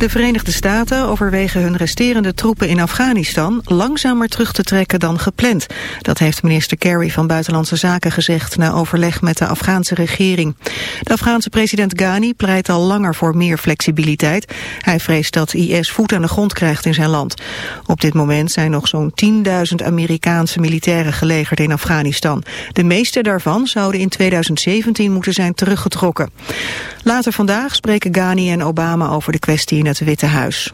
De Verenigde Staten overwegen hun resterende troepen in Afghanistan... langzamer terug te trekken dan gepland. Dat heeft minister Kerry van Buitenlandse Zaken gezegd... na overleg met de Afghaanse regering. De Afghaanse president Ghani pleit al langer voor meer flexibiliteit. Hij vreest dat IS voet aan de grond krijgt in zijn land. Op dit moment zijn nog zo'n 10.000 Amerikaanse militairen gelegerd in Afghanistan. De meeste daarvan zouden in 2017 moeten zijn teruggetrokken. Later vandaag spreken Ghani en Obama over de kwestie in het Witte Huis.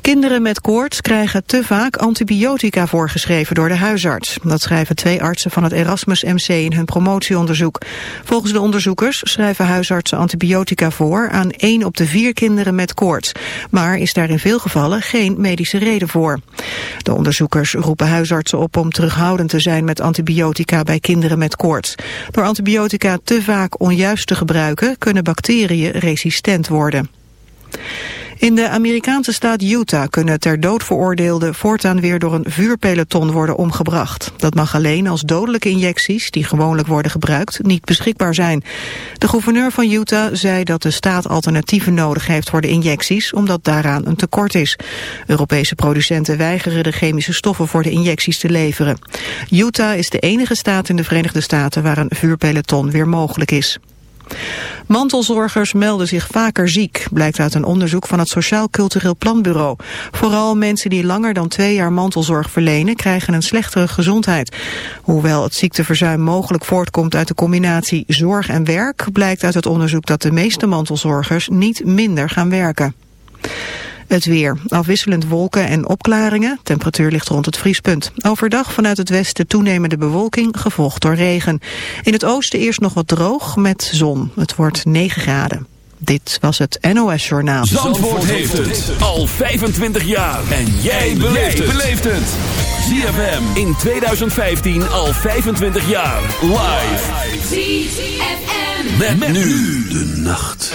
Kinderen met koorts krijgen te vaak antibiotica voorgeschreven door de huisarts. Dat schrijven twee artsen van het Erasmus MC in hun promotieonderzoek. Volgens de onderzoekers schrijven huisartsen antibiotica voor aan één op de vier kinderen met koorts. Maar is daar in veel gevallen geen medische reden voor. De onderzoekers roepen huisartsen op om terughoudend te zijn met antibiotica bij kinderen met koorts. Door antibiotica te vaak onjuist te gebruiken kunnen bacteriën resistent worden. In de Amerikaanse staat Utah kunnen ter dood veroordeelden voortaan weer door een vuurpeloton worden omgebracht. Dat mag alleen als dodelijke injecties, die gewoonlijk worden gebruikt, niet beschikbaar zijn. De gouverneur van Utah zei dat de staat alternatieven nodig heeft voor de injecties, omdat daaraan een tekort is. Europese producenten weigeren de chemische stoffen voor de injecties te leveren. Utah is de enige staat in de Verenigde Staten waar een vuurpeloton weer mogelijk is. Mantelzorgers melden zich vaker ziek, blijkt uit een onderzoek van het Sociaal Cultureel Planbureau. Vooral mensen die langer dan twee jaar mantelzorg verlenen krijgen een slechtere gezondheid. Hoewel het ziekteverzuim mogelijk voortkomt uit de combinatie zorg en werk, blijkt uit het onderzoek dat de meeste mantelzorgers niet minder gaan werken. Het weer. Afwisselend wolken en opklaringen. Temperatuur ligt rond het vriespunt. Overdag vanuit het westen toenemende bewolking, gevolgd door regen. In het oosten eerst nog wat droog met zon. Het wordt 9 graden. Dit was het NOS Journaal. Zandvoort, heeft het al 25 jaar. En jij beleeft het. ZFM in 2015 al 25 jaar. Live. ZFM. met nu de nacht.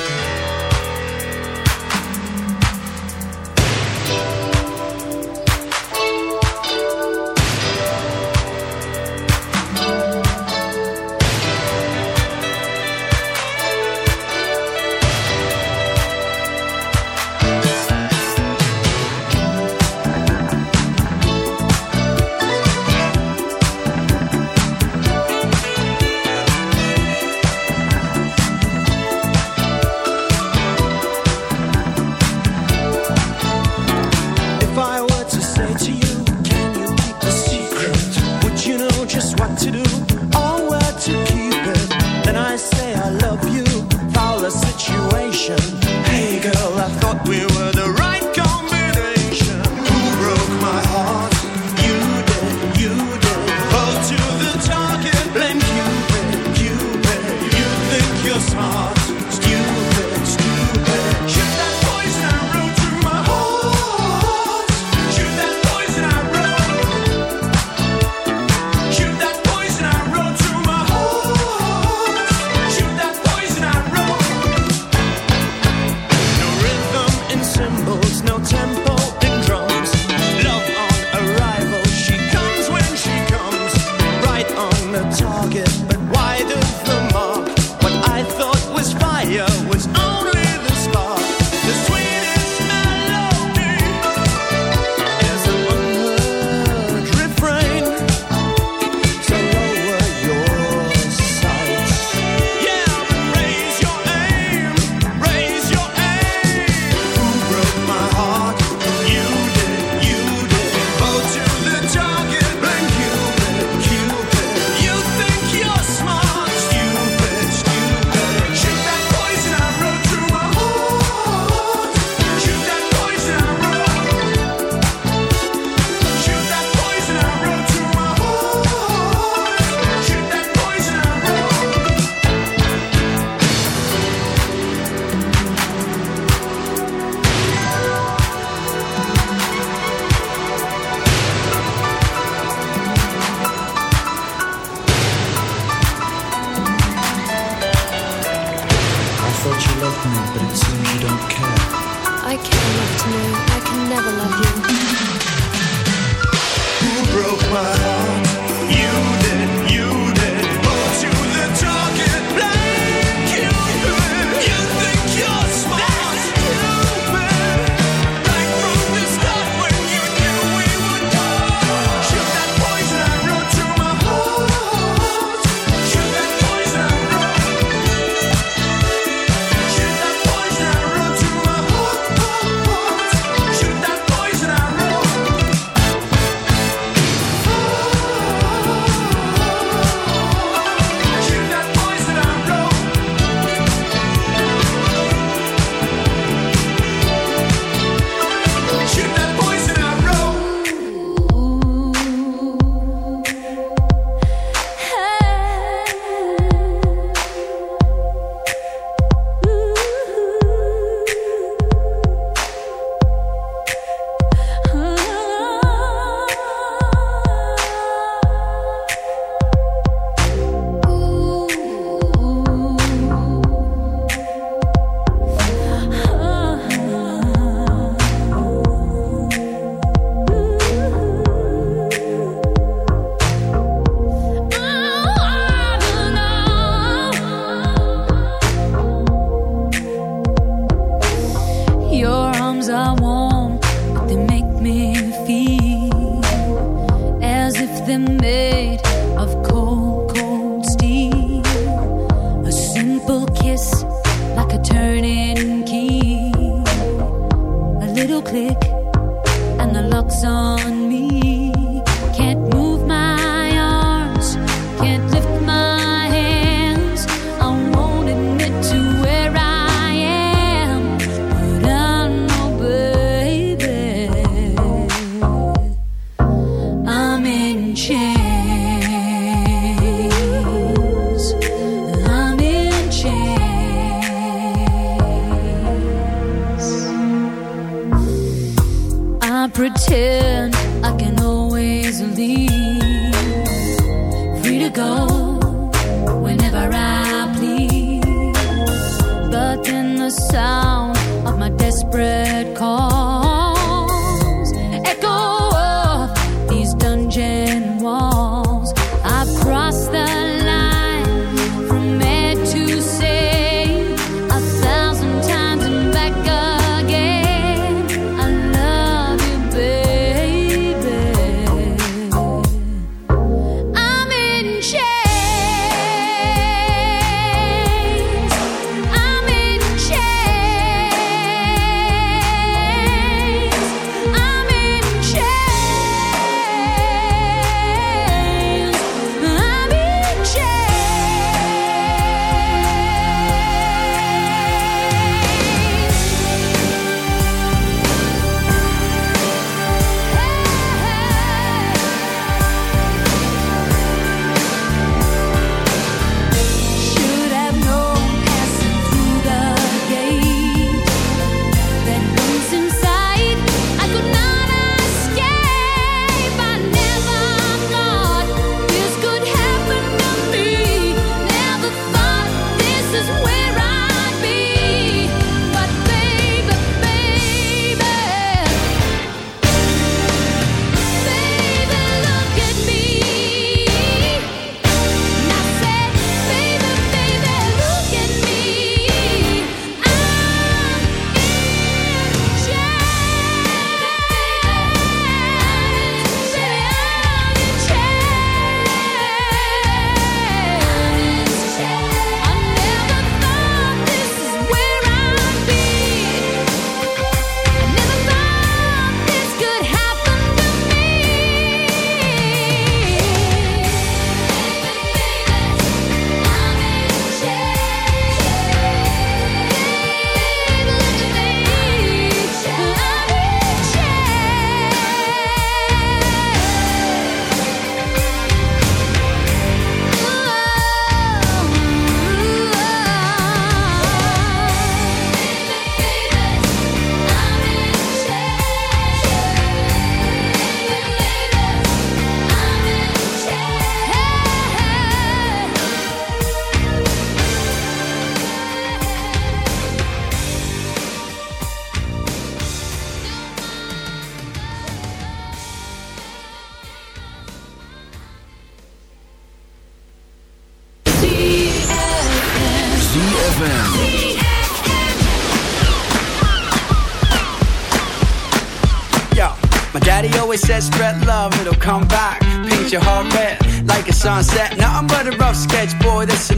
you.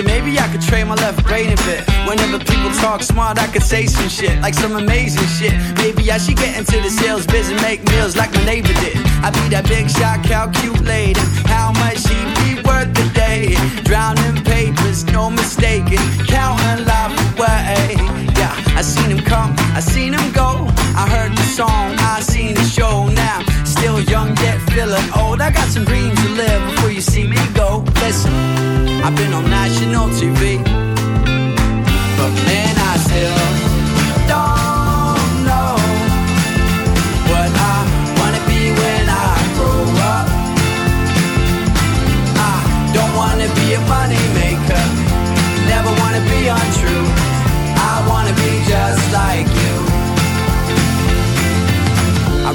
so maybe I could trade my left brain a bit. Whenever people talk smart, I could say some shit, like some amazing shit. Maybe I should get into the sales biz and make meals like my neighbor did. I'd be that big shot, calculating how much he'd be worth a day. Drowning papers, no mistaking, counting life away. Yeah, I seen him come, I seen him go. I heard the song, I seen the show now Still young yet feeling old. I got some dreams to live before you see me go. Listen, I've been on national TV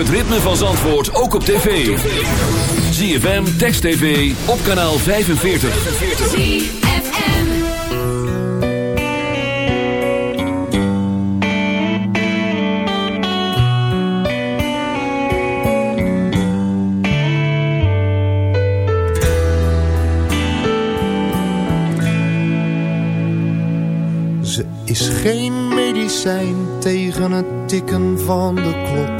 het ritme van Zandvoort ook op tv. ZFM, Text TV, op kanaal 45. ZFM Ze is geen medicijn tegen het tikken van de klok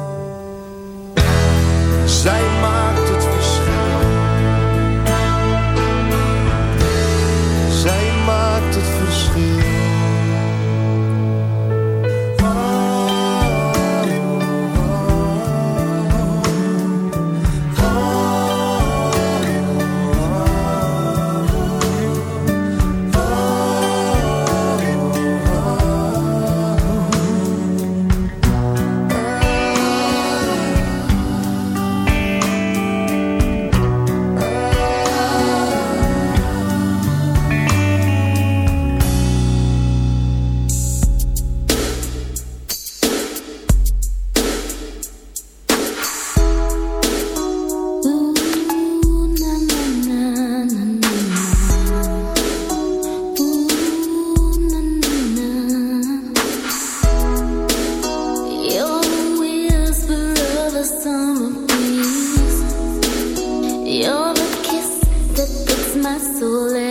So let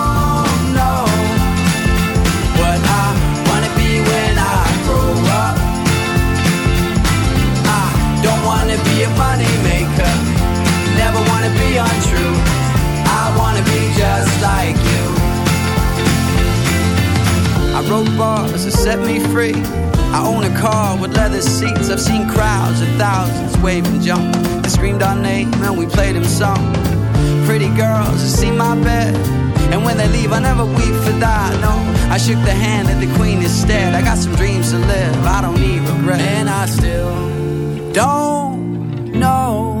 be untrue. I wanna be just like you. I wrote bars that set me free. I own a car with leather seats. I've seen crowds of thousands wave and jump. They screamed our name and we played them song. Pretty girls that see my bed. And when they leave, I never weep for that. No, I shook the hand of the queen instead. I got some dreams to live. I don't need regret. And I still don't know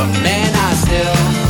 but man, I still